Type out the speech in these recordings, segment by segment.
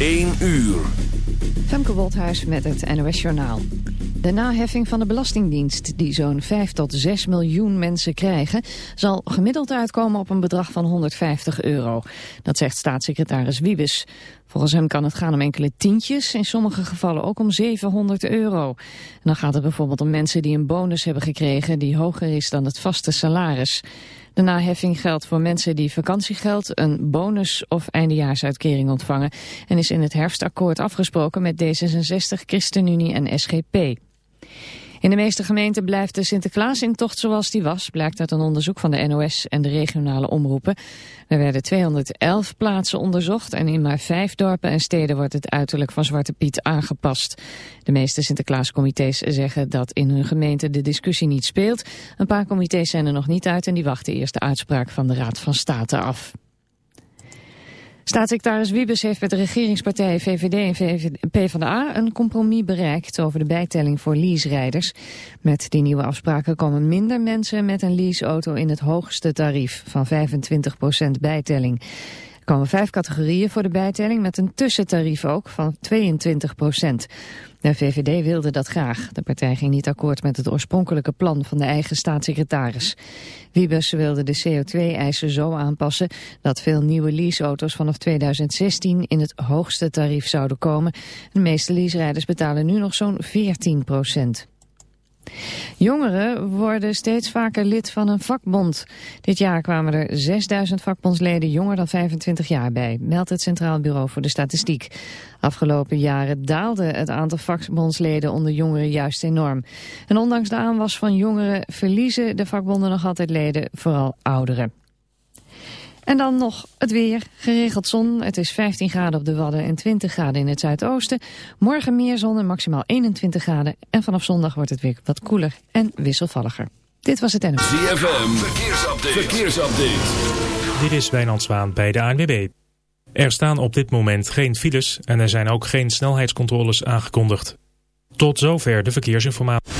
1 uur. Femke Wolthuis met het NOS Journaal. De naheffing van de Belastingdienst, die zo'n 5 tot 6 miljoen mensen krijgen... zal gemiddeld uitkomen op een bedrag van 150 euro. Dat zegt staatssecretaris Wiebes. Volgens hem kan het gaan om enkele tientjes, in sommige gevallen ook om 700 euro. En dan gaat het bijvoorbeeld om mensen die een bonus hebben gekregen... die hoger is dan het vaste salaris. De naheffing geldt voor mensen die vakantiegeld, een bonus of eindejaarsuitkering ontvangen en is in het herfstakkoord afgesproken met D66, ChristenUnie en SGP. In de meeste gemeenten blijft de Sinterklaasintocht zoals die was, blijkt uit een onderzoek van de NOS en de regionale omroepen. Er werden 211 plaatsen onderzocht en in maar vijf dorpen en steden wordt het uiterlijk van Zwarte Piet aangepast. De meeste Sinterklaascomité's zeggen dat in hun gemeente de discussie niet speelt. Een paar comité's zijn er nog niet uit en die wachten eerst de uitspraak van de Raad van State af. Staatssecretaris Wiebes heeft met de regeringspartijen VVD en PvdA een compromis bereikt over de bijtelling voor leaserijders. Met die nieuwe afspraken komen minder mensen met een leaseauto in het hoogste tarief van 25% bijtelling. Er komen vijf categorieën voor de bijtelling met een tussentarief ook van 22 procent. De VVD wilde dat graag. De partij ging niet akkoord met het oorspronkelijke plan van de eigen staatssecretaris. Wiebes wilde de CO2-eisen zo aanpassen dat veel nieuwe leaseauto's vanaf 2016 in het hoogste tarief zouden komen. De meeste leaserijders betalen nu nog zo'n 14 procent. Jongeren worden steeds vaker lid van een vakbond. Dit jaar kwamen er 6000 vakbondsleden jonger dan 25 jaar bij, meldt het Centraal Bureau voor de Statistiek. Afgelopen jaren daalde het aantal vakbondsleden onder jongeren juist enorm. En ondanks de aanwas van jongeren verliezen de vakbonden nog altijd leden, vooral ouderen. En dan nog het weer. Geregeld zon. Het is 15 graden op de Wadden en 20 graden in het zuidoosten. Morgen meer zon en maximaal 21 graden. En vanaf zondag wordt het weer wat koeler en wisselvalliger. Dit was het NOS. ZFM. Verkeersupdate. Verkeersupdate. Dit is Wijnand Zwaan bij de ANWB. Er staan op dit moment geen files en er zijn ook geen snelheidscontroles aangekondigd. Tot zover de verkeersinformatie.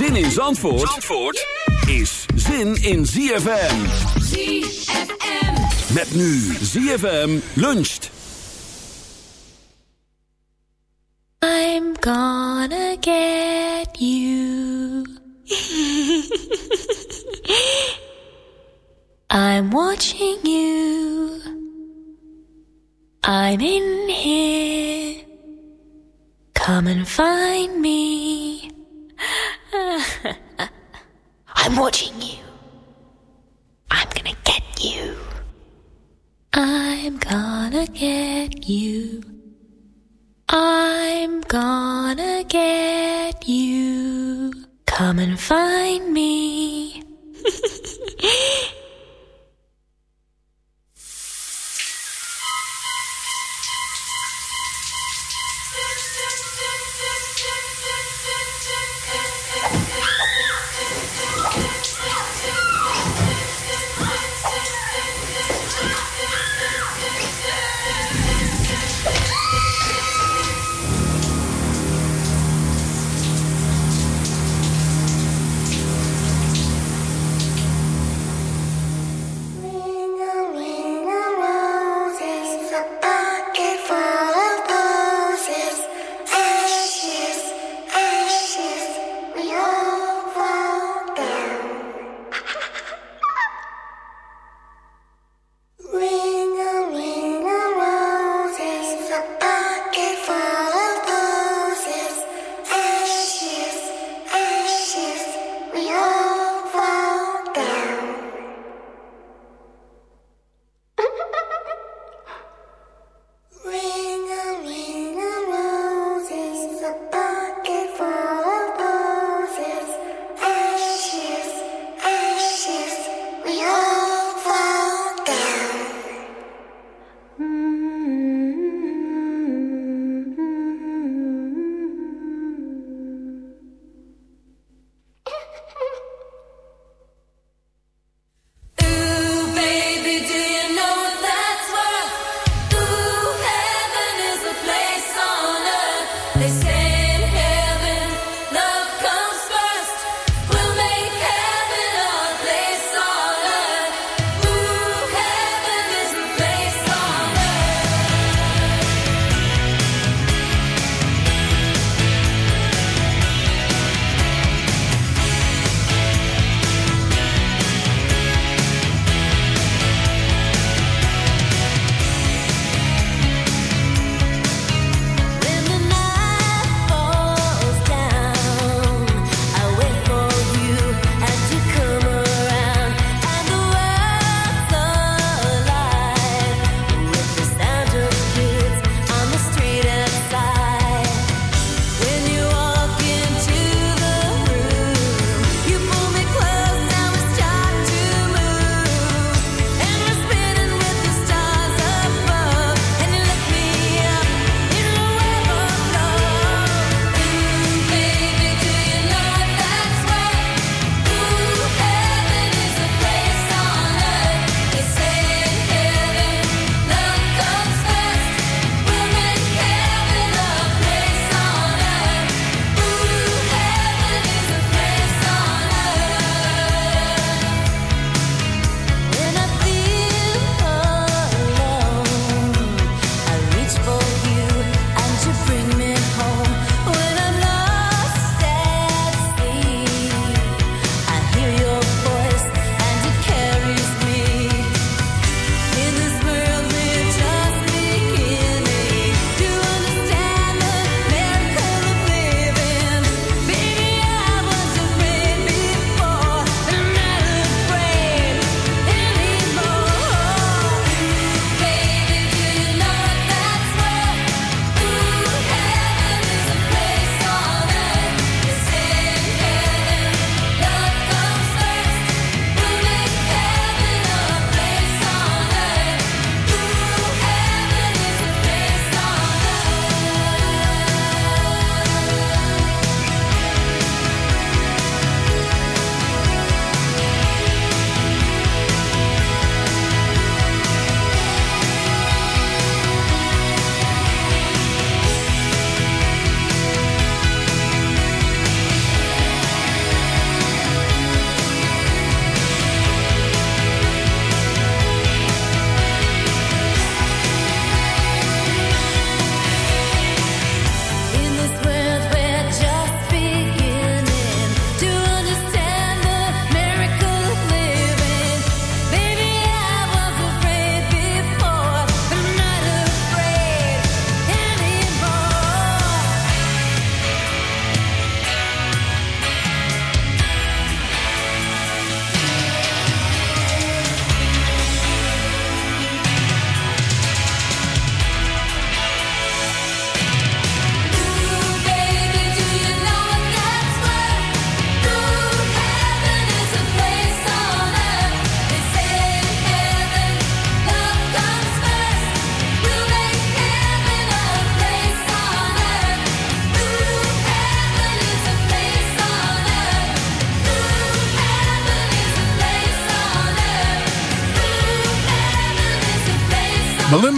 Zin in Zandvoort, Zandvoort is zin in ZFM. ZFM. Met nu ZFM luncht. I'm gonna get you. I'm watching you. I'm in here. Come and find me. I'm watching you. I'm gonna get you. I'm gonna get you. I'm gonna get you. Come and find me.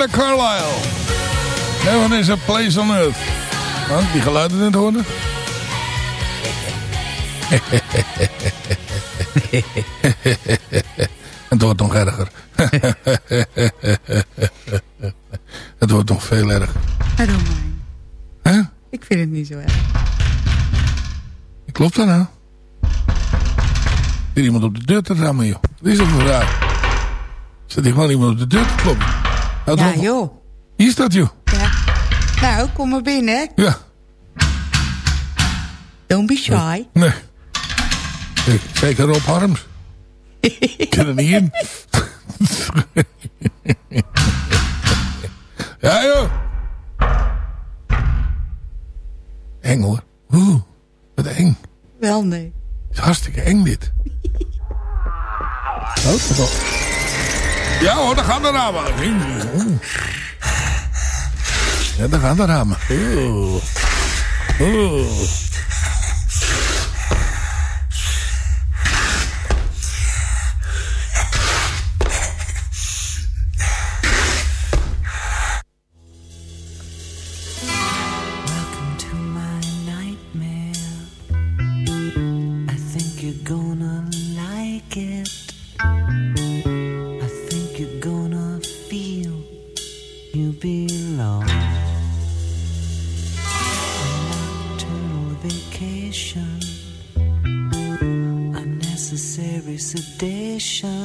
Linda Carlisle. Heaven is a place on earth. Want die geluiden het horen. het wordt nog erger. het wordt nog veel erger. I don't mind. Ik vind het niet zo erg. Klopt dat nou? Is iemand op de deur te rammen, joh? dit is een vraag. Zit hier gewoon iemand op de deur te kloppen? Ja, joh. Hier staat joh. Ja. Nou, kom maar binnen. Ja. Don't be shy. Nee. nee. Zeker Rob Harms. Ik kan er niet in. ja, joh. Eng hoor. Oeh, wat eng. Wel, nee. Het is hartstikke eng dit. Oh, ja hoor, daar gaan de ramen. Ja, daar gaan de ramen. Oeh. Oeh. ocean.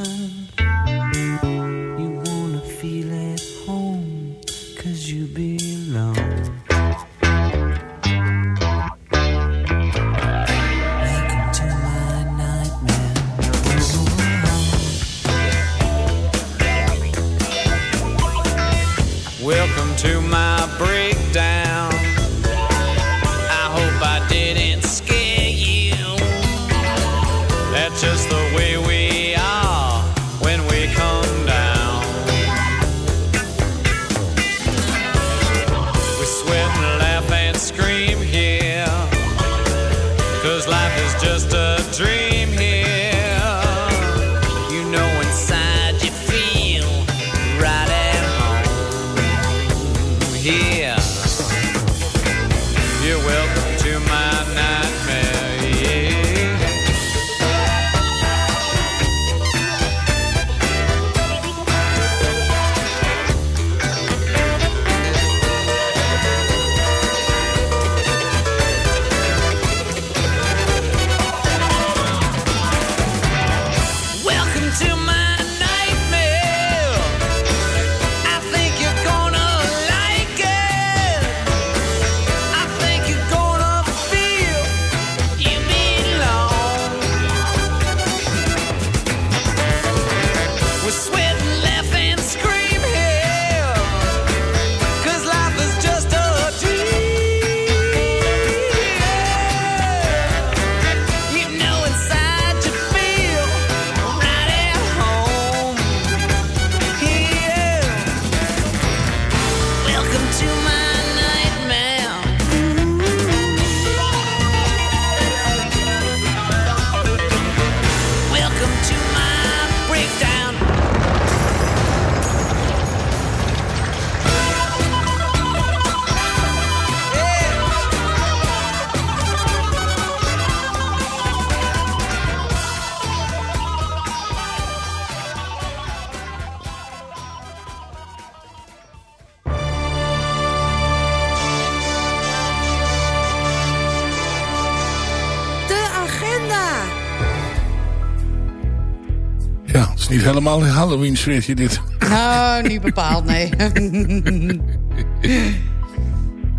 Helemaal een Halloween sfeertje dit. Nou, niet bepaald, nee.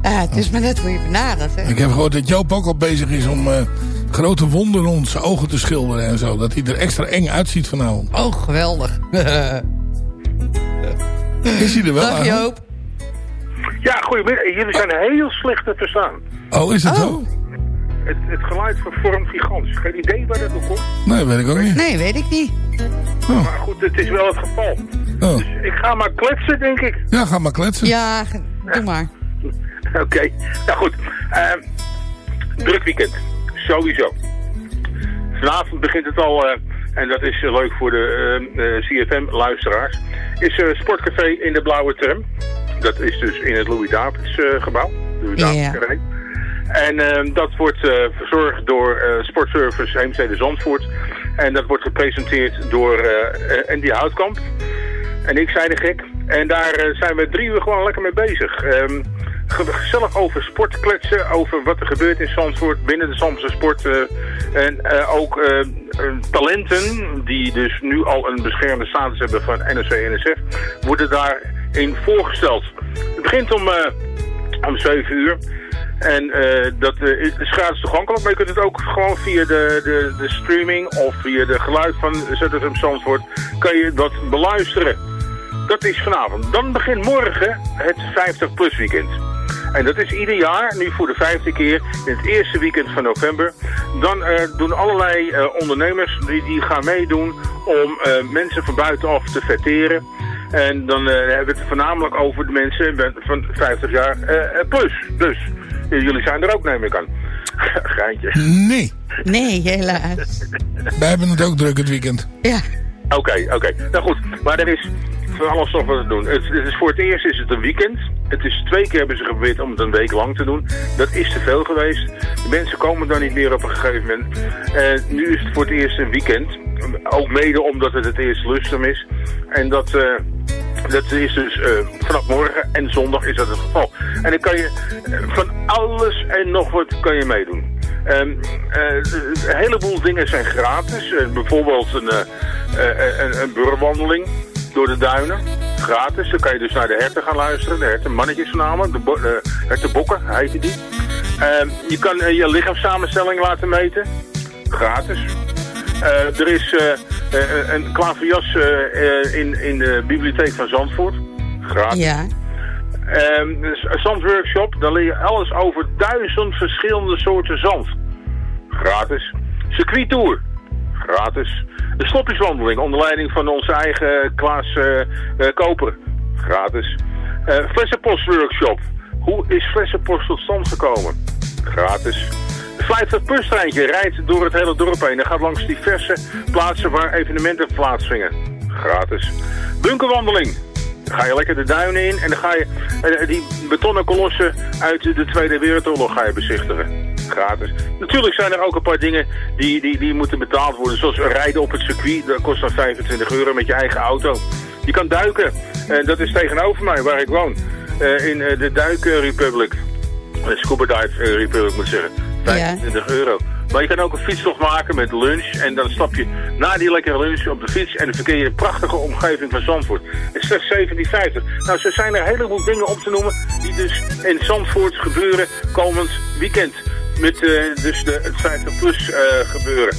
ja, het is maar net hoe je benadert, hè. Ik heb gehoord dat Joop ook al bezig is om eh, grote wonden rond zijn ogen te schilderen en zo. Dat hij er extra eng uitziet vanavond. Oh, geweldig. Is hij er wel Dag aan? Joop. Ja, goedemiddag. Jullie zijn heel slecht te verstaan. Oh, is dat zo? Het, het geluid vervormt gigantisch. Geen idee waar dat door komt. Nee, weet ik ook niet. Nee, weet ik niet. Maar goed, het is wel het geval. Oh. Dus ik ga maar kletsen, denk ik. Ja, ga maar kletsen. Ja, doe maar. Oké. Nou goed. Ehm, druk weekend. Sowieso. Vanavond begint het al, eh, en dat is eh, leuk voor de CFM-luisteraars, is eh, Sportcafé in de Blauwe Tram. Dat is dus in het Louis Davids eh, gebouw. Louis. Davids Carré. En ehm, dat wordt eh, verzorgd door eh, Sportservice Heemstede Zandvoort. En dat wordt gepresenteerd door eh, Andy Houtkamp. En ik zei de gek. En daar zijn we drie uur gewoon lekker mee bezig. Ge- gezellig over sport kletsen, over wat er gebeurt in Zandvoort binnen de Zandse sport. en ook talenten, die dus nu al een beschermde status hebben van NOC-NSF, worden daarin voorgesteld. Het begint om, om 7 uur. En eh, dat eh, is gratis toegankelijk, maar je kunt het ook gewoon via de, de, de streaming of via de geluid van ZFM Zandvoort, kan je dat beluisteren. Dat is vanavond. Dan begint morgen het 50 plus weekend. En dat is ieder jaar, nu voor de vijfde keer, in het eerste weekend van november. Dan eh, doen allerlei ondernemers, die, die gaan meedoen om mensen van buitenaf te vetteren. En dan eh, hebben we het voornamelijk over de mensen van 50 jaar eh, plus. Dus jullie zijn er ook, neem ik aan. Geintje. Nee, Nee, helaas. wij hebben het ook druk het weekend. Ja. Oké, oké. Nou goed, maar er is voor alles nog wat te doen. Het, het is voor het eerst is het een weekend. Het is twee keer hebben ze geprobeerd om het een week lang te doen. Dat is te veel geweest. De mensen komen dan niet meer op een gegeven moment. En nu is het voor het eerst een weekend. Ook mede omdat het het eerste lustrum is. En dat... eh, dat is dus eh, vanaf morgen en zondag is dat het geval. En dan kan je eh, van alles en nog wat kan je meedoen. Ehm, eh, een heleboel dingen zijn gratis. Bijvoorbeeld een, een, een door de duinen. Gratis. Dan kan je dus naar de herten gaan luisteren. De herten, mannetjes voornamelijk. De, de hertenbokken, heette die. Ehm, je kan je lichaamssamenstelling laten meten. Gratis. Er is eh, een klaverjas eh, in, in de bibliotheek van Zandvoort. Gratis. Ja. Ehm, dus een zandworkshop, daar leer je alles over duizend verschillende soorten zand. Gratis. Circuittour. Gratis. De slopjeswandeling onder leiding van onze eigen Klaas Koper. Gratis. Flessenpostworkshop. Hoe is flessenpost tot stand gekomen? Gratis. 50 bustreintje rijdt door het hele dorp heen en gaat langs diverse plaatsen waar evenementen plaatsvinden. Gratis. Bunkerwandeling. Dan ga je lekker de duinen in en dan ga je eh, die betonnen kolossen uit de Tweede Wereldoorlog ga je bezichtigen. Gratis. Natuurlijk zijn er ook een paar dingen die, die, die moeten betaald worden. Zoals rijden op het circuit, dat kost dan 25 euro met je eigen auto. Je kan duiken. En dat is tegenover mij, waar ik woon. Eh, in eh, de Duik Republic. Scuba Dive eh, Republic moet ik zeggen. 25 euro. Maar je kan ook een fietstocht maken met lunch. En dan stap je na die lekkere lunch op de fiets. En dan verkeer je in de prachtige omgeving van Zandvoort. Is slechts 17,50. Nou, zo zijn er een heleboel dingen op te noemen. Die dus in Zandvoort gebeuren komend weekend. Met eh, dus de, het 50 plus eh, gebeuren.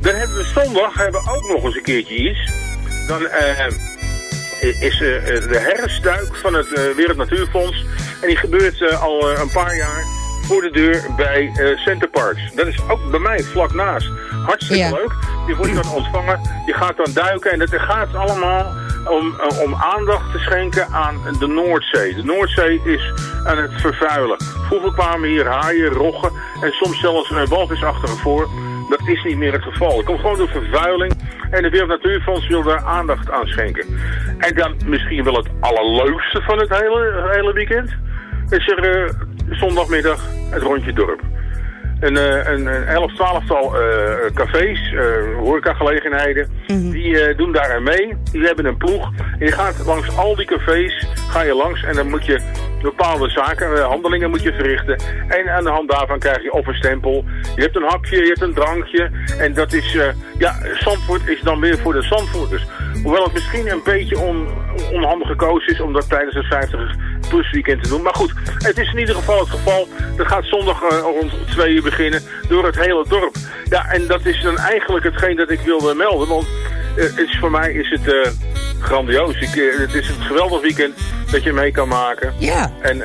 Dan hebben we zondag hebben we ook nog eens een keertje iets. Dan eh, is de herfstduik van het Wereld Natuurfonds. En die gebeurt al een paar jaar voor de deur bij eh Center Parks. Dat is ook bij mij vlak naast. Hartstikke Ja. leuk. Je wordt dan ontvangen, je gaat dan duiken en het gaat allemaal om, eh, om aandacht te schenken aan de Noordzee. De Noordzee is aan het vervuilen. Vroeger kwamen hier haaien, roggen en soms zelfs een walvisachtige voor. Dat is niet meer het geval. Het komt gewoon door vervuiling. En de Wereld Natuurfonds wil daar aandacht aan schenken. En dan misschien wel het allerleukste van het hele, het hele weekend. Is er eh, zondagmiddag het rondje dorp. Een, eh, een, een 11, 12-tal eh, cafés, eh horecagelegenheden, die eh, doen daar aan mee. Die hebben een ploeg. En je gaat langs al die cafés, ga je langs en dan moet je bepaalde zaken, handelingen moet je verrichten. En aan de hand daarvan krijg je of een stempel. Je hebt een hapje, je hebt een drankje. En dat is, ja, Zandvoort is dan weer voor de Zandvoorters. Hoewel het misschien een beetje on, onhandig gekozen is om dat tijdens het 50 plus weekend te doen. Maar goed, het is in ieder geval het geval. Dat gaat zondag eh, rond twee uur beginnen door het hele dorp. Ja, en dat is dan eigenlijk hetgeen dat ik wilde melden. Want eh, het is, voor mij is het eh, grandioos. Ik, het is een geweldig weekend dat je mee kan maken. Ja. En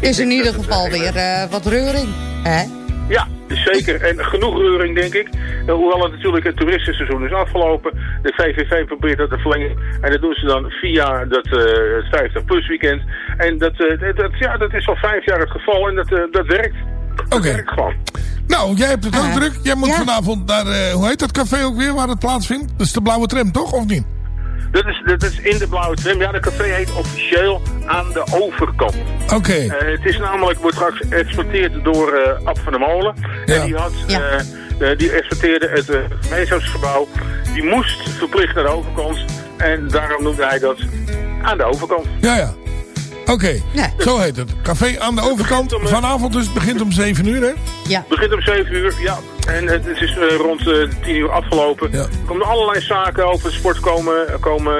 Is in ieder geval weer wat reuring. Hè? Ja, zeker. En genoeg reuring, denk ik. Eh, hoewel het natuurlijk het toeristenseizoen is afgelopen. De VVV probeert dat te verlengen. En dat doen ze dan via dat eh 50 plus weekend. En dat, eh, dat, dat- ja, dat is al vijf jaar het geval en dat, eh, dat werkt. Dat werkt gewoon. Nou, jij hebt het ook Ah. druk. Jij moet Ja. vanavond naar, eh, hoe heet dat café ook weer waar het plaatsvindt? Dat is de Blauwe Tram, toch? Of niet? Dat is, dat is in de blauwe tram. Ja, de café heet officieel aan de overkant. Oké. Eh, het is namelijk, wordt straks geëxporteerd door eh Ab van der Molen. Ja. En die, had, Ja. eh, eh, die exporteerde het uh, gemeenschapsgebouw. Die moest verplicht naar de overkant. En daarom noemde hij dat aan de overkant. Ja, ja. Oké, Ja. zo heet het. Café aan de overkant. om, eh, Vanavond dus, het begint om 7 uur, hè? Ja. Het begint om 7 uur, ja. En het, het is eh, rond eh 10 uur afgelopen. Ja. Er komen allerlei zaken over sport komen, komen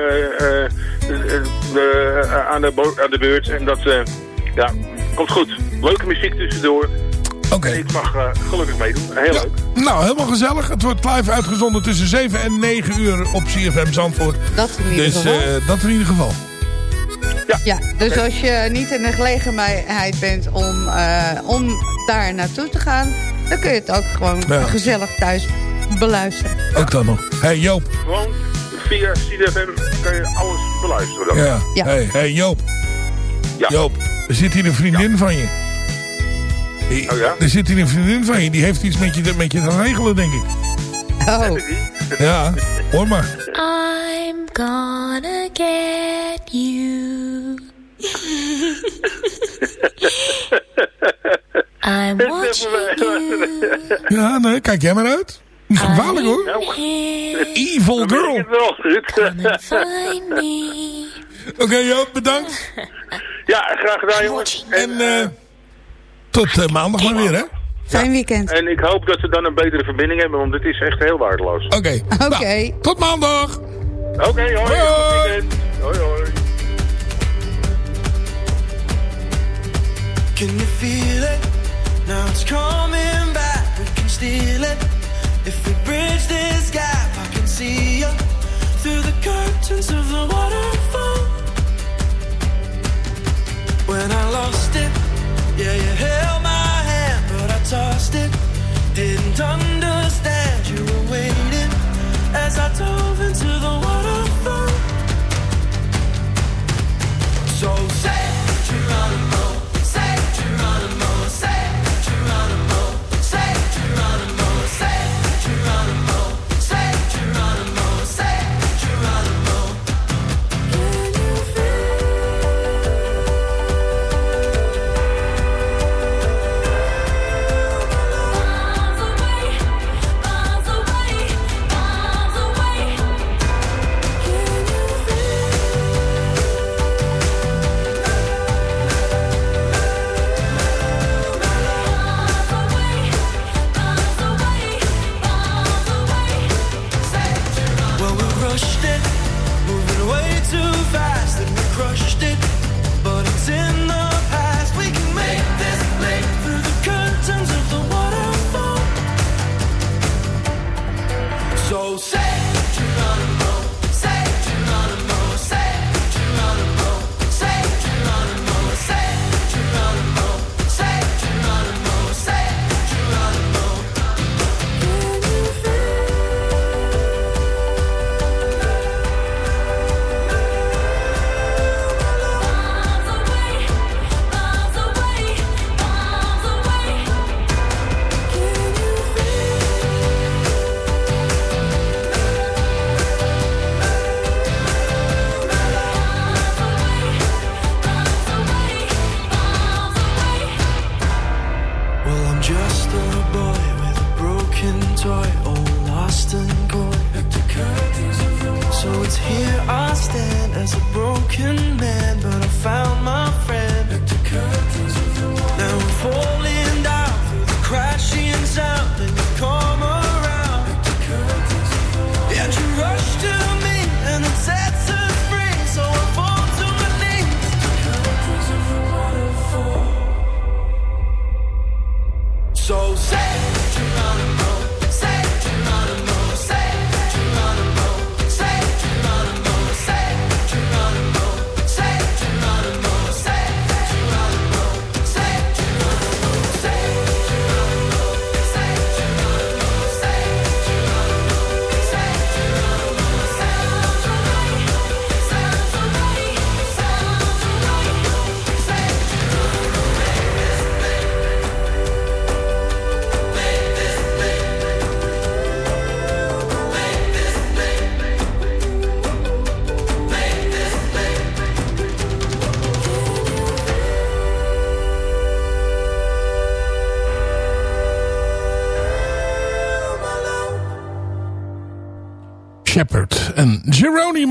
aan, de aan de beurt. En dat eh, ja, komt goed. Leuke muziek tussendoor. Oké. En ik mag eh, gelukkig meedoen. Heel Ja, leuk. nou, helemaal gezellig. Het wordt live uitgezonden tussen 7 en 9 uur op CFM Zandvoort. Dat in ieder Dus geval. eh, dat in ieder geval. Ja, dus als je niet in de gelegenheid bent om, eh, om daar naartoe te gaan... dan kun je het ook gewoon Ja. gezellig thuis beluisteren. Ook dan nog. hey Joop, Gewoon via CDFM kan je alles beluisteren. Dan. Ja. Ja. Hey, hey Joop. Ja. Joop, er zit hier een vriendin van je. Die- Oh ja? Er zit hier een vriendin van je. Die heeft iets met je, met je te regelen, denk ik. Oh, Ja, hoor maar. I'm gonna get you. I'm watching you. Ja, nee, kijk jij maar uit. Niet gevaarlijk hoor. Evil girl. Oké Joop, bedankt. Ja, graag gedaan jongens. En eh, tot eh, maandag maar weer, hè? fijn weekend. En ik hoop dat ze dan een betere verbinding hebben, want dit is echt heel waardeloos. Oké. Oké. Nou, tot maandag. Oké, hoi. Hoi. Hoi, hoi. Can you feel it? Now it's coming back. We can steal it. If we bridge this gap, I can see you through the curtains of the waterfall. When I lost it, yeah, you held my hand, but I tossed it.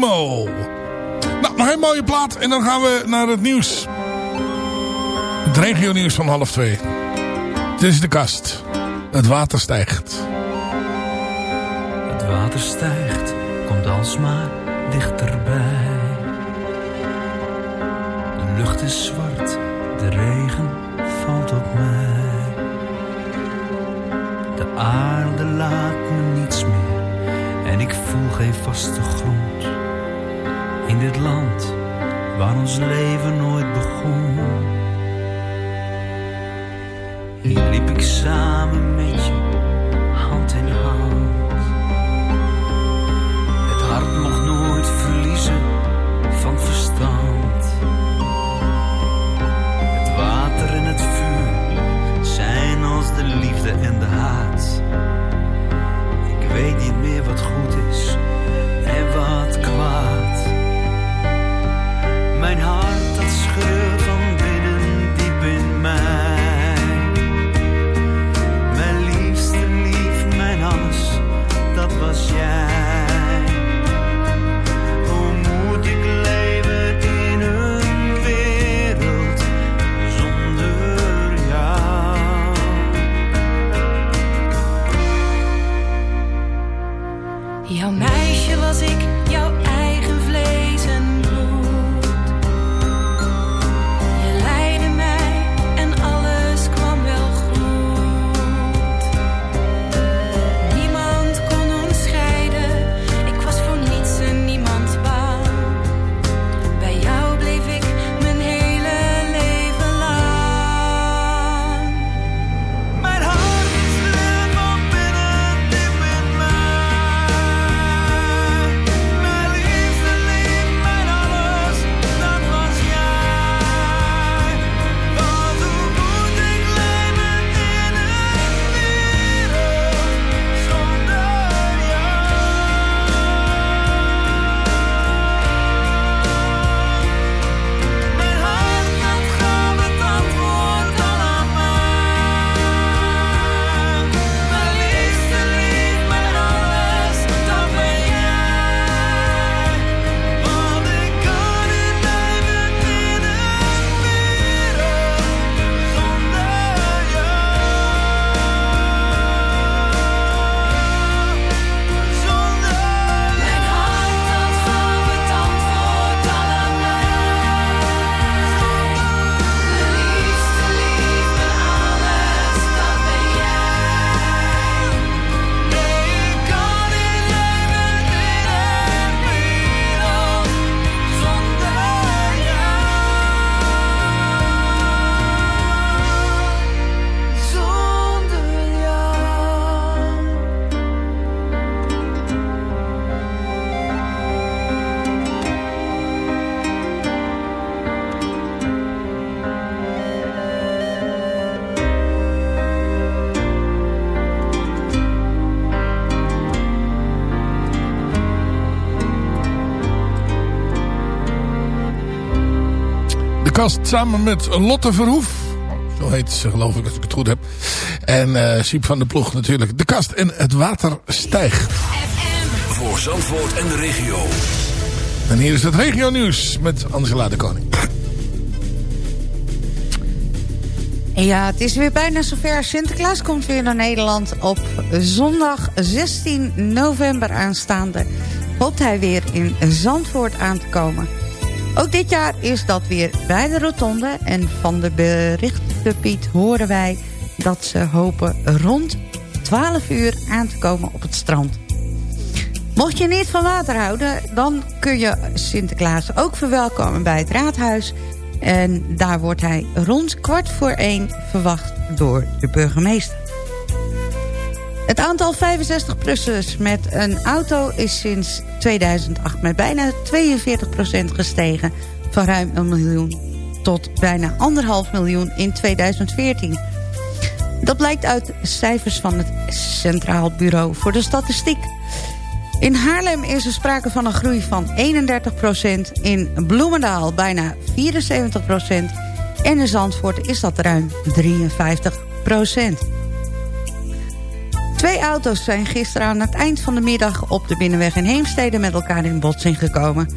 Nou, nog een mooie plaat en dan gaan we naar het nieuws. Het regionieuws van half twee. Dit is de kast. Het water stijgt. Het water stijgt, komt alsmaar dichterbij. De lucht is zwart, de regen valt op mij. De aarde laat me niets meer en ik voel geen vaste grond. In dit land waar ons leven nooit begon. De kast samen met Lotte Verhoef. Zo heet ze geloof ik als ik het goed heb. En eh Siep van de Ploeg natuurlijk. De kast en het water stijgt. Voor Zandvoort en de regio. En hier is het regio nieuws met Angela de Koning. Ja, het is weer bijna zover. Sinterklaas komt weer naar Nederland op zondag 16 november aanstaande. Hoopt hij weer in Zandvoort aan te komen. Ook dit jaar is dat weer bij de rotonde. En van de berichten Piet horen wij dat ze hopen rond 12 uur aan te komen op het strand. Mocht je niet van water houden, dan kun je Sinterklaas ook verwelkomen bij het raadhuis. En daar wordt hij rond kwart voor één verwacht door de burgemeester. Het aantal 65-plussers met een auto is sinds 2008 met bijna 42% gestegen. Van ruim een miljoen tot bijna anderhalf miljoen in 2014. Dat blijkt uit cijfers van het Centraal Bureau voor de Statistiek. In Haarlem is er sprake van een groei van 31%. In Bloemendaal bijna 74%. En in Zandvoort is dat ruim 53%. Twee auto's zijn gisteren aan het eind van de middag... op de binnenweg in Heemstede met elkaar in botsing gekomen.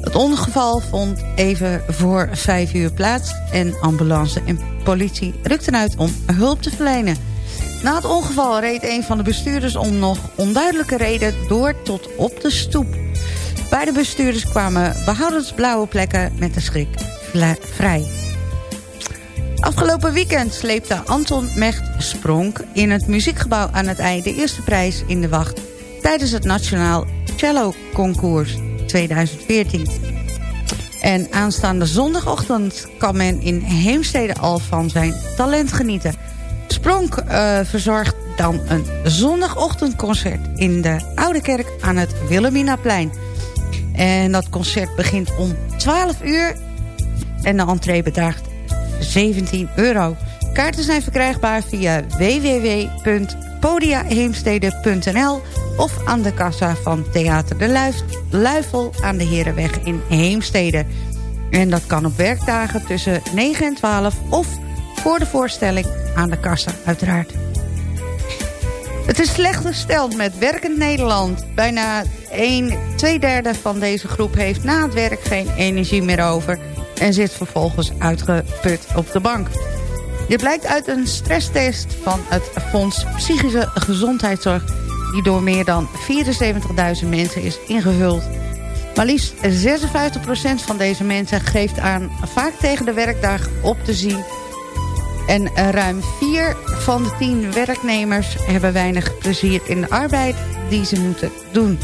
Het ongeval vond even voor vijf uur plaats... en ambulance en politie rukten uit om hulp te verlenen. Na het ongeval reed een van de bestuurders om nog onduidelijke reden... door tot op de stoep. Beide bestuurders kwamen behoudensblauwe plekken met de schrik vrij. Afgelopen weekend sleepte Anton Mecht Spronk in het muziekgebouw aan het ei de eerste prijs in de wacht tijdens het Nationaal Cello Concours 2014. En aanstaande zondagochtend kan men in Heemstede al van zijn talent genieten. Spronk eh, verzorgt dan een zondagochtendconcert in de Oude Kerk aan het Wilhelminaplein. En dat concert begint om 12 uur en de entree bedraagt 17 euro. Kaarten zijn verkrijgbaar via www.podiaheemstede.nl of aan de kassa van Theater de Luif, Luifel aan de Herenweg in Heemstede. En dat kan op werkdagen tussen 9 en 12 of voor de voorstelling aan de kassa uiteraard. Het is slecht gesteld met werkend Nederland. Bijna 1, 2 derde van deze groep heeft na het werk geen energie meer over... en zit vervolgens uitgeput op de bank. Dit blijkt uit een stresstest van het Fonds Psychische Gezondheidszorg... die door meer dan 74.000 mensen is ingevuld. Maar liefst 56% van deze mensen geeft aan vaak tegen de werkdag op te zien... En ruim 4 van de 10 werknemers hebben weinig plezier in de arbeid die ze moeten doen.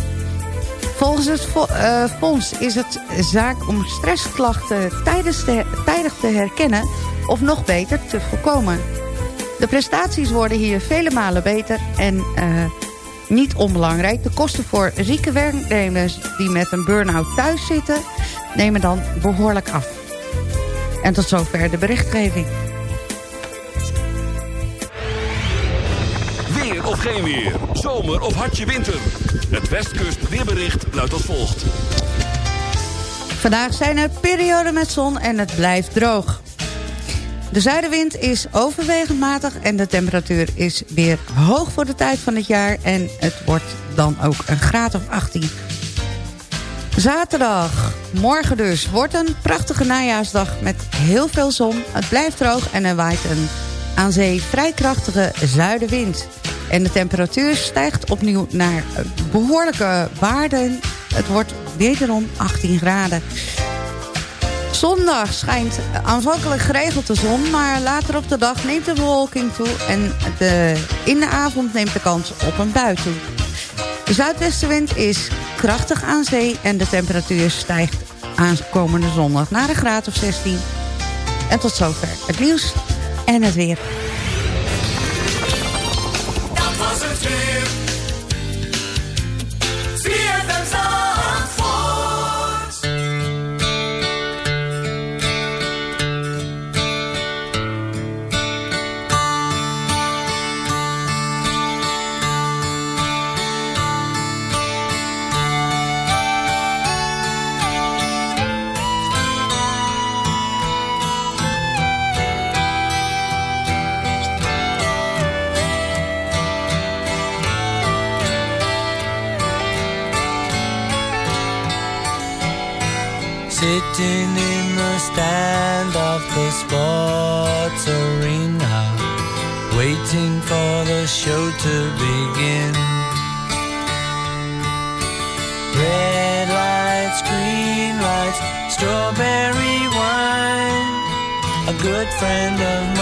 Volgens het eh, fonds is het zaak om stressklachten tijdig te herkennen of nog beter te voorkomen. De prestaties worden hier vele malen beter en eh, niet onbelangrijk. De kosten voor zieke werknemers die met een burn-out thuis zitten nemen dan behoorlijk af. En tot zover de berichtgeving. Geen weer. Zomer of hartje winter. Het Westkust weerbericht luidt als volgt. Vandaag zijn er perioden met zon en het blijft droog. De zuidenwind is overwegend matig en de temperatuur is weer hoog voor de tijd van het jaar. En het wordt dan ook een graad of 18. Zaterdag, morgen dus, wordt een prachtige najaarsdag met heel veel zon. Het blijft droog en er waait een aan zee vrij krachtige zuidenwind. En de temperatuur stijgt opnieuw naar behoorlijke waarden. Het wordt wederom 18 graden. Zondag schijnt aanvankelijk geregeld de zon... maar later op de dag neemt de bewolking toe... en de, in de avond neemt de kans op een bui toe. De zuidwestenwind is krachtig aan zee... en de temperatuur stijgt aankomende zondag naar een graad of 16. En tot zover het nieuws en het weer. The sports arena, waiting for the show to begin. Red lights, green lights, strawberry wine. A good friend of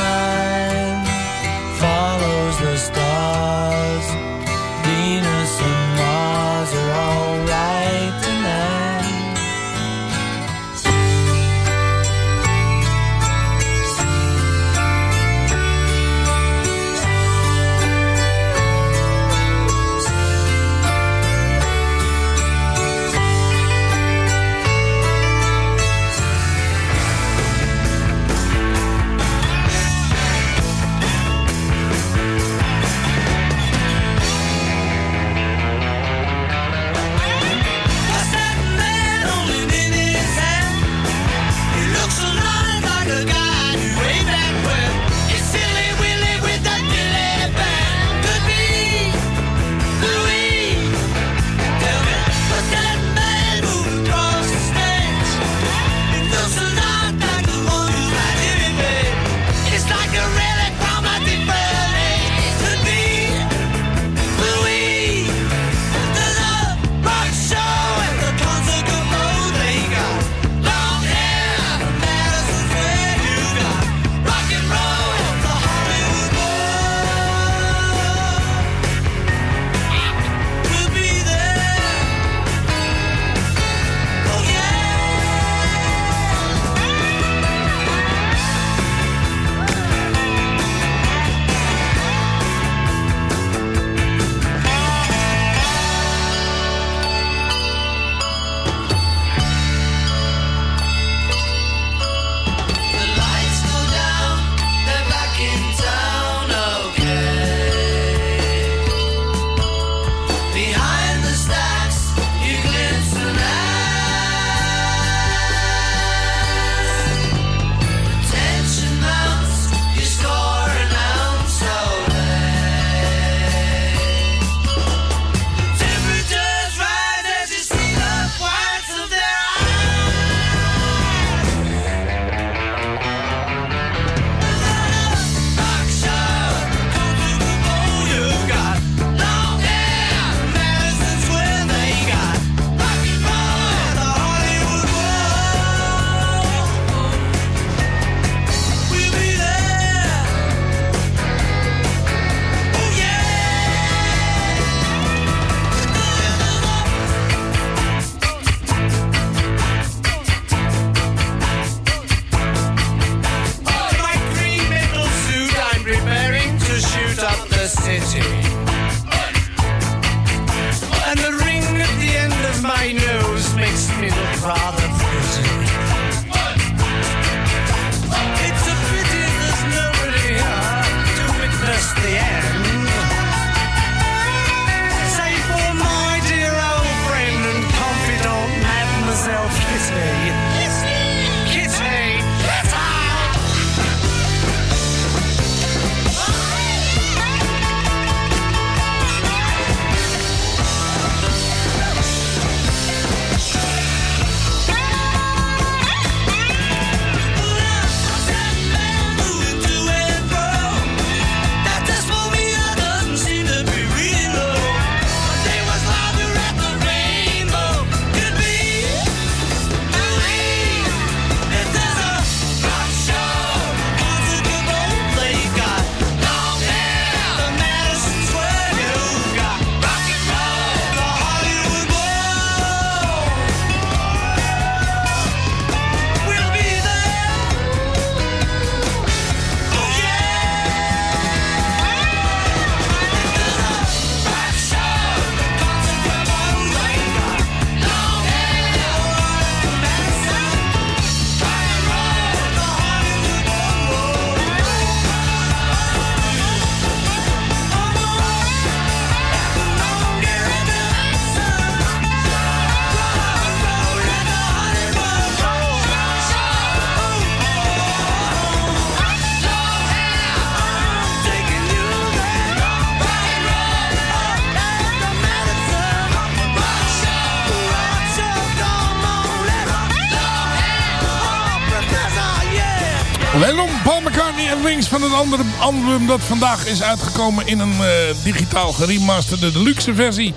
album dat vandaag is uitgekomen in een eh, digitaal geremasterde deluxe versie.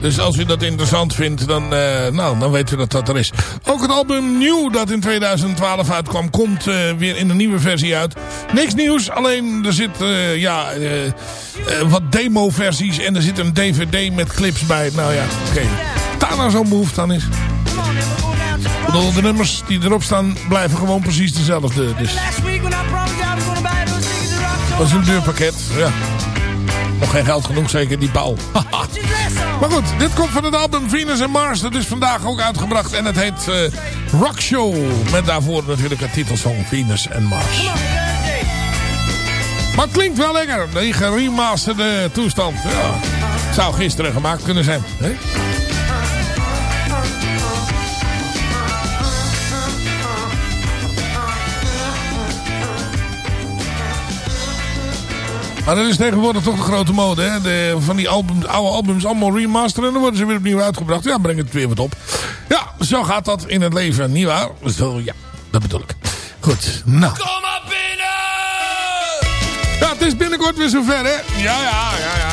Dus als u dat interessant vindt, dan, eh, nou, dan weet u dat dat er is. Ook het album New dat in 2012 uitkwam, komt eh, weer in een nieuwe versie uit. Niks nieuws, alleen er zit ja, wat demo-versies en er zit een DVD met clips bij. Nou ja, oké. Daar nou zo'n behoefte aan is. De nummers die erop staan blijven gewoon precies dezelfde. Dus is een duur pakket. Ja. Nog geen geld genoeg zeker, die Paul. maar goed, dit komt van het album Venus and Mars. Dat is vandaag ook uitgebracht. En het heet eh, Rock Show. Met daarvoor natuurlijk het titelsong Venus and Mars. Maar het klinkt wel lekker. Die geremasterde toestand. Ja. Zou gisteren gemaakt kunnen zijn. Hè? Maar dat is tegenwoordig toch de grote mode. Hè? De, van die albums, oude albums allemaal remasteren. En dan worden ze weer opnieuw uitgebracht. Ja, breng het weer wat op. Ja, zo gaat dat in het leven. Niet waar? Zo, ja, dat bedoel ik. Goed, nou. Kom maar binnen! Ja, het is binnenkort weer zover, hè? Ja, ja, ja, ja.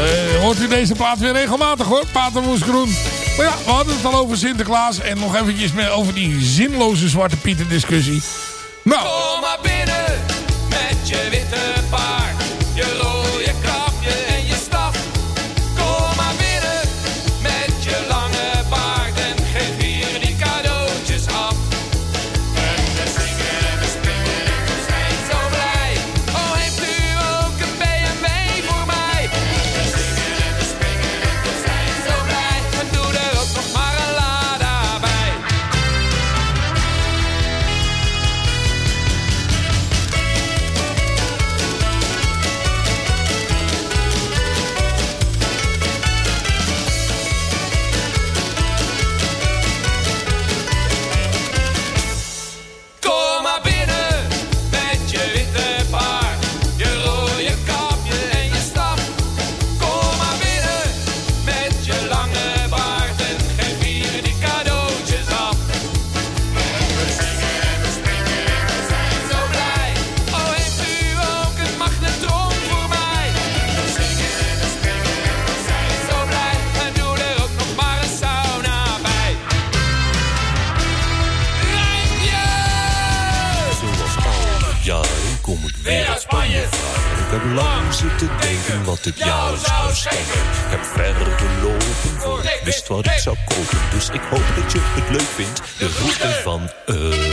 Eh, hoort u deze plaat weer regelmatig, hoor. Patermoes Groen. Maar ja, we hadden het al over Sinterklaas. En nog eventjes meer over die zinloze Zwarte Pieten discussie. Nou, wat ik jou zou schenken. Ik heb verder gelopen voor ik wist wat ik zou kopen. Dus ik hoop dat je het leuk vindt. De groeten van eh.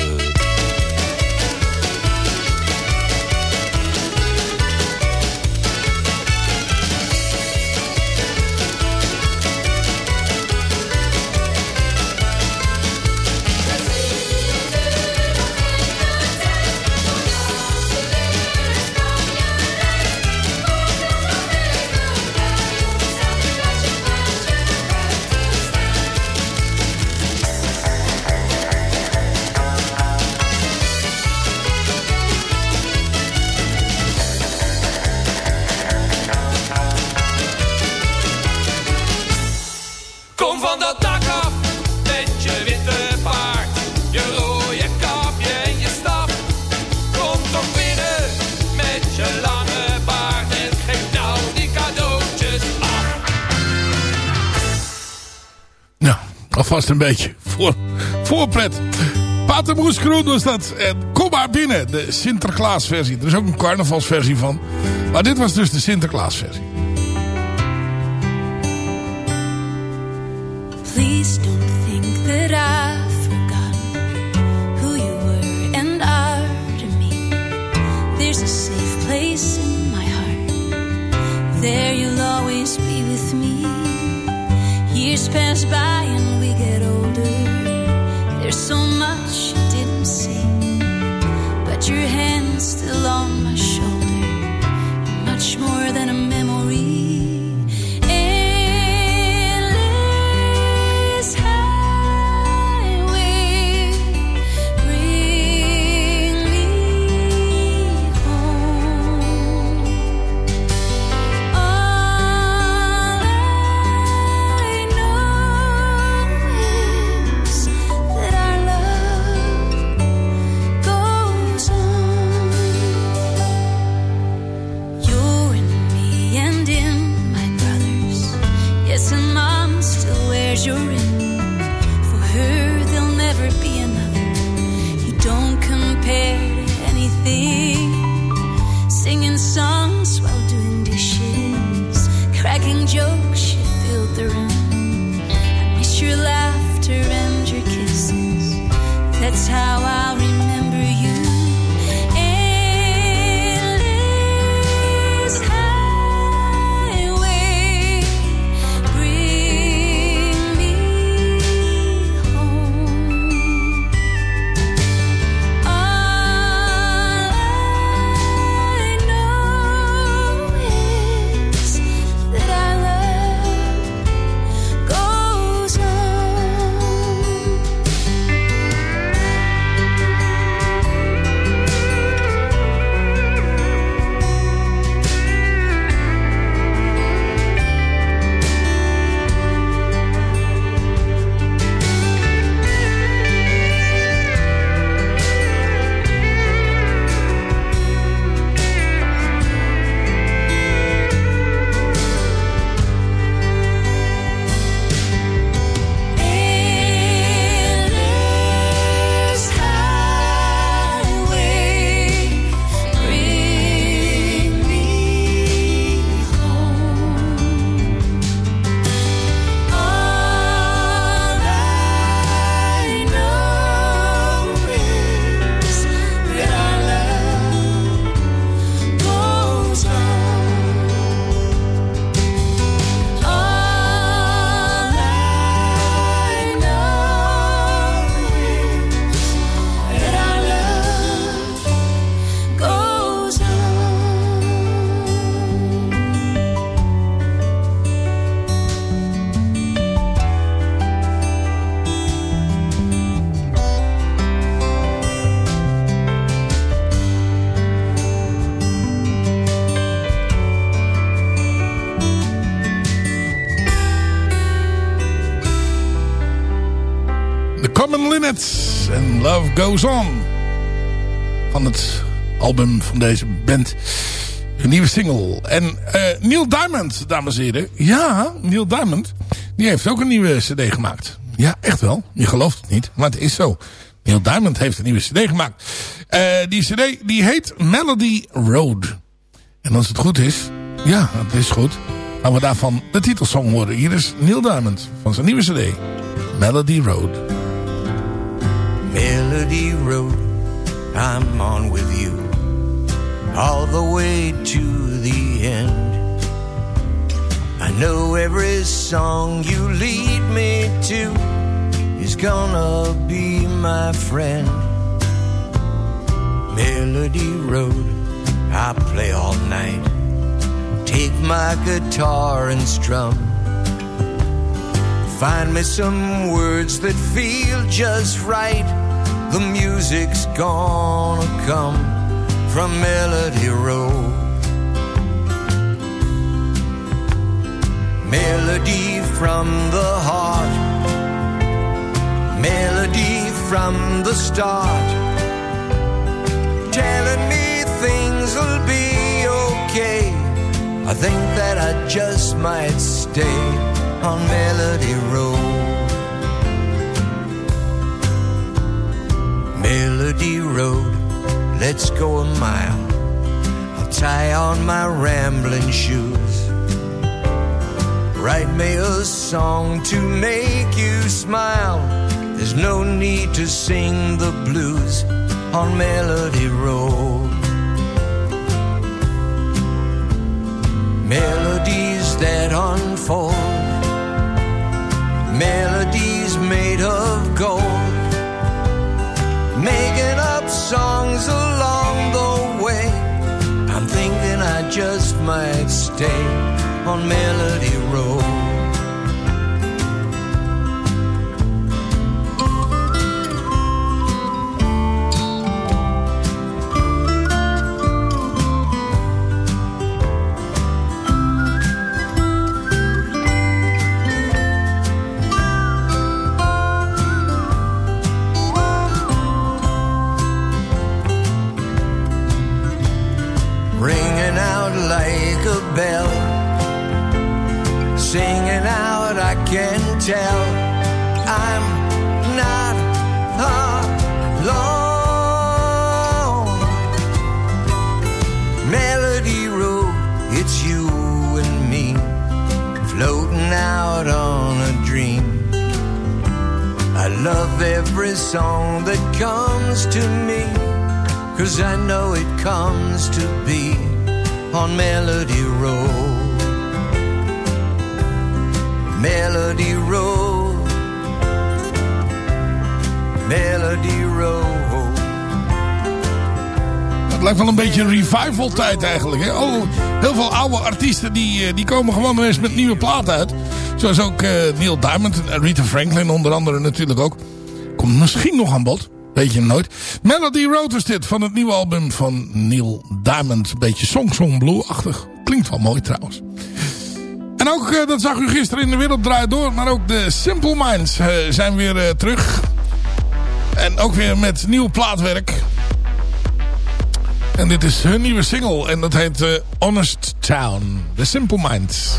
Beetje voor, voorpret. Patermoes Kroen was dat. En kom maar binnen, de Sinterklaasversie. Er is ook een carnavalsversie van. Maar dit was dus de Sinterklaasversie. Please don't think that I've forgotten who you were and are to me. There's a safe place in my heart. There you'll always be with me. Years pass by Goes On. Van het album van deze band. Een nieuwe single. En eh, Neil Diamond, dames en heren. Ja, Neil Diamond. Die heeft ook een nieuwe cd gemaakt. Ja, echt wel. Je gelooft het niet, maar het is zo. Neil Diamond heeft een nieuwe cd gemaakt. Eh, die cd die heet Melody Road. En als het goed is, ja, het is goed. Gaan we daarvan de titelsong horen. Hier is Neil Diamond van zijn nieuwe cd. Melody Road. Melody Road, I'm on with you all the way to the end. I know every song you lead me to is gonna be my friend. Melody Road, I play all night, take my guitar and strum. Find me some words that feel just right. The music's gonna come from Melody Road. Melody from the heart. Melody from the start. Telling me things will be okay. I think that I just might stay on Melody Road. Melody Road, let's go a mile. I'll tie on my rambling shoes. Write me a song to make you smile. There's no need to sing the blues on Melody Road. Melodies that unfold, melodies made of gold, making up songs along the way. I'm thinking I just might stay on Melody Road. Eigenlijk. Hè? Oh, heel veel oude artiesten die, eh, die komen gewoon eens met nieuwe platen uit. Zoals ook eh, Neil Diamond en Rita Franklin onder andere natuurlijk ook. Komt misschien nog aan bod. Weet je nooit. Melody Road is dit van het nieuwe album van Neil Diamond. Beetje Song Song Blue-achtig. Klinkt wel mooi trouwens. En ook, eh, dat zag u gisteren in de wereld draait door. Maar ook de Simple Minds zijn weer terug. En ook weer met nieuw plaatwerk. En dit is hun nieuwe single. En dat heet eh, Honest Town. The Simple Minds.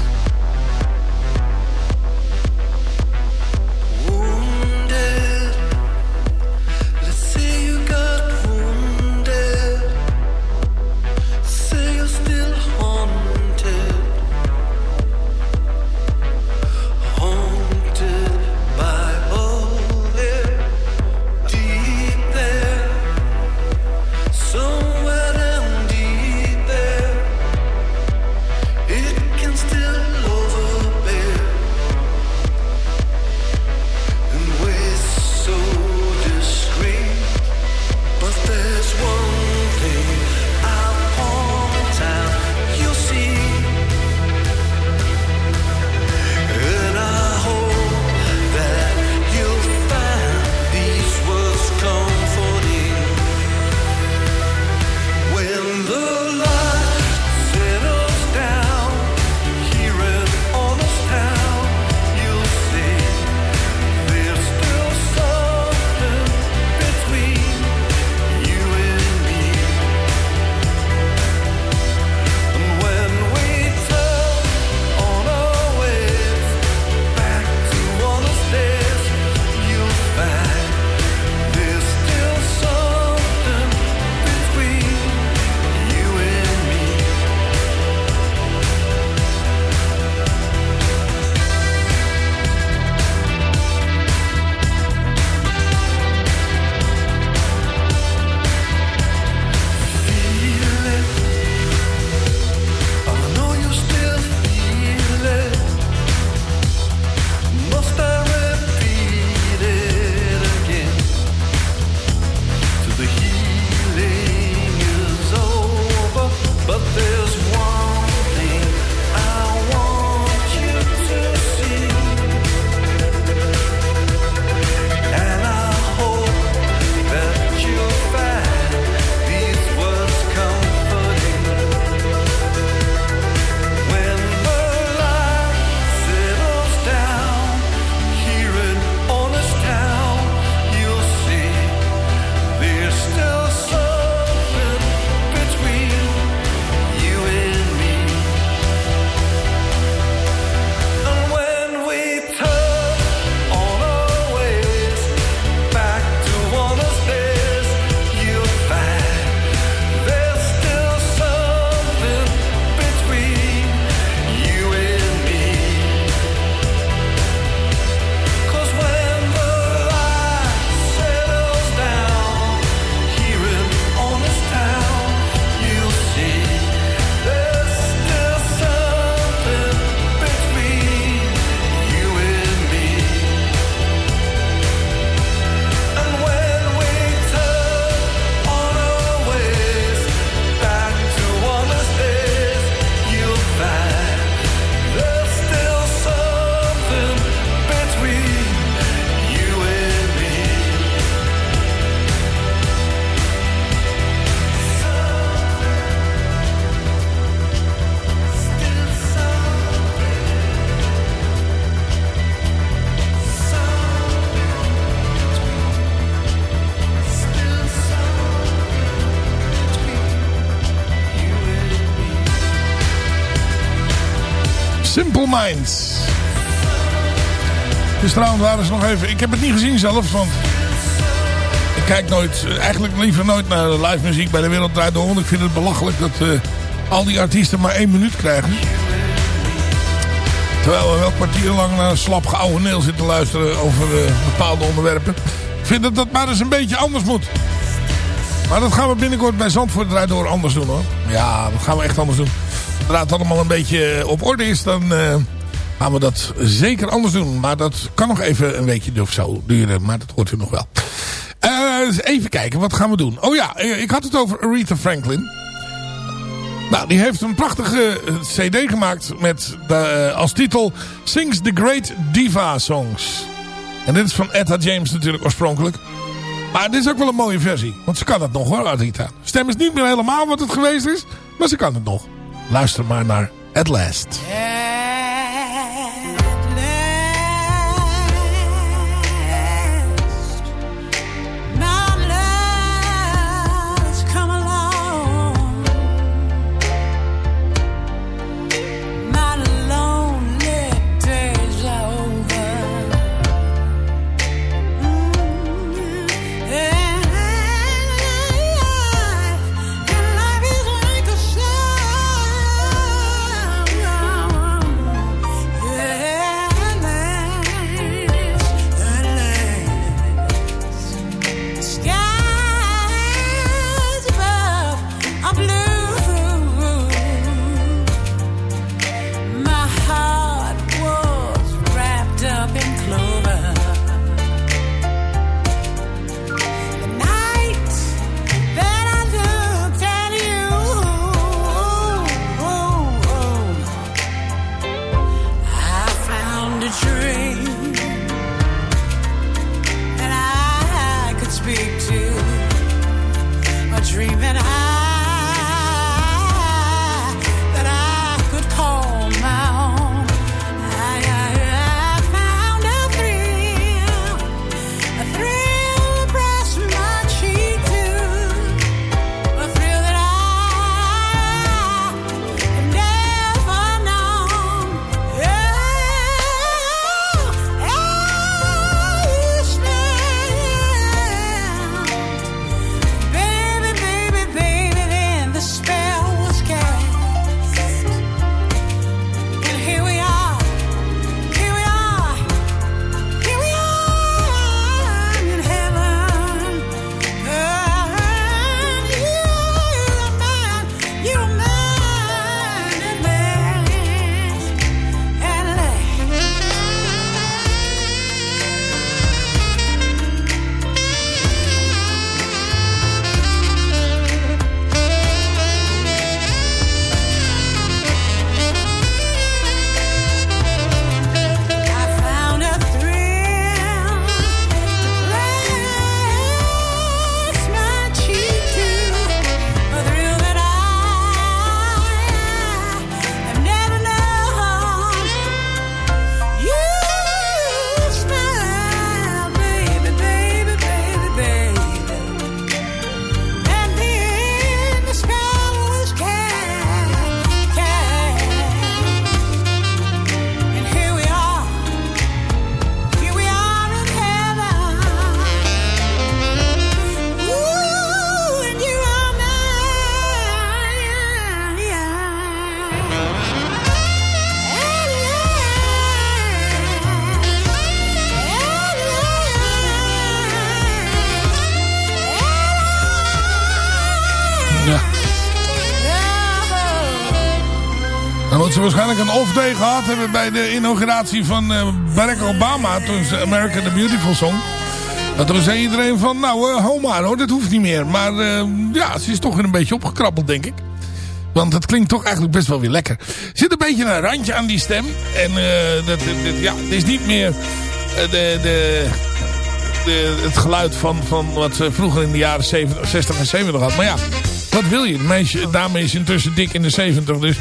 Minds. Dus trouwens waren ze nog even... Ik heb het niet gezien zelf, want... Ik kijk nooit, eigenlijk liever nooit naar live muziek bij de Wereld Draait Door. Ik vind het belachelijk dat eh, al die artiesten maar één minuut krijgen. Terwijl we wel kwartier lang naar slap geouwe neel zitten luisteren over eh, bepaalde onderwerpen. Ik vind dat dat maar eens een beetje anders moet. Maar dat gaan we binnenkort bij Zandvoort Draait Door anders doen hoor. Ja, dat gaan we echt anders doen. Zodra allemaal een beetje op orde is, dan eh, gaan we dat zeker anders doen. Maar dat kan nog even een weekje of zo duren. Maar dat hoort u nog wel. Eh, even kijken, wat gaan we doen? Oh ja, eh, ik had het over Aretha Franklin. Nou, die heeft een prachtige eh, cd gemaakt met eh, als titel Sings the Great Diva Songs. En dit is van Etta James natuurlijk oorspronkelijk. Maar dit is ook wel een mooie versie. Want ze kan het nog hoor, Aretha. Stem is niet meer helemaal wat het geweest is. Maar ze kan het nog. Luister maar naar At Last. Ze waarschijnlijk een off-day gehad hebben bij de inauguratie van eh, Barack Obama. Toen ze America the Beautiful Song. Dat toen zei iedereen van, nou, uh, hou maar hoor, dit hoeft niet meer. Maar eh, ja, ze is toch weer een beetje opgekrabbeld, denk ik. Want het klinkt toch eigenlijk best wel weer lekker. Er zit een beetje een randje aan die stem. En dat, dat- ja, het is niet meer de, de, de, het geluid van, van wat ze vroeger in de jaren 70, 60 en 70 had. Maar ja, wat wil je? De meisje, dame is intussen dik in de 70, dus...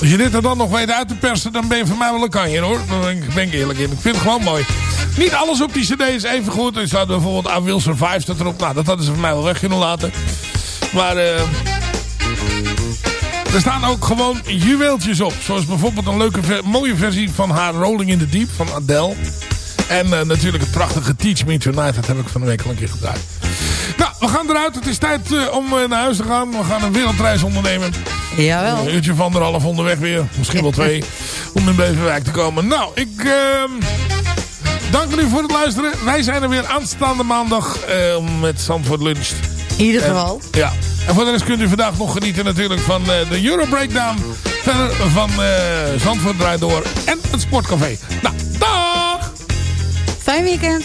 Als je dit er dan nog weet uit te persen, dan ben je voor mij wel een kanjer hoor. Dan ben ik, eerlijk in. Ik vind het gewoon mooi. Niet alles op die cd is even goed. Er staat bijvoorbeeld I Will Survive erop. Nou, dat hadden ze voor mij wel weg kunnen laten. Maar eh Er staan ook gewoon juweeltjes op. Zoals bijvoorbeeld een leuke, mooie versie van haar Rolling in the Deep van Adele. En eh, natuurlijk het prachtige Teach Me Tonight. Dat heb ik van de week al een keer gedraaid. We gaan eruit. Het is tijd eh, om eh, naar huis te gaan. We gaan een wereldreis ondernemen. Jawel. Een uurtje of anderhalf onderweg weer. Misschien wel twee. om in Beverwijk te komen. Nou, ik... ehm, Dank jullie voor het luisteren. Wij zijn er weer aanstaande maandag eh, met Zandvoort Lunch. In ieder En- geval. ja. En voor de rest kunt u vandaag nog genieten natuurlijk van de Euro Breakdown. Verder van eh Zandvoort Draait Door en het Sportcafé. Nou, dag! Fijn weekend.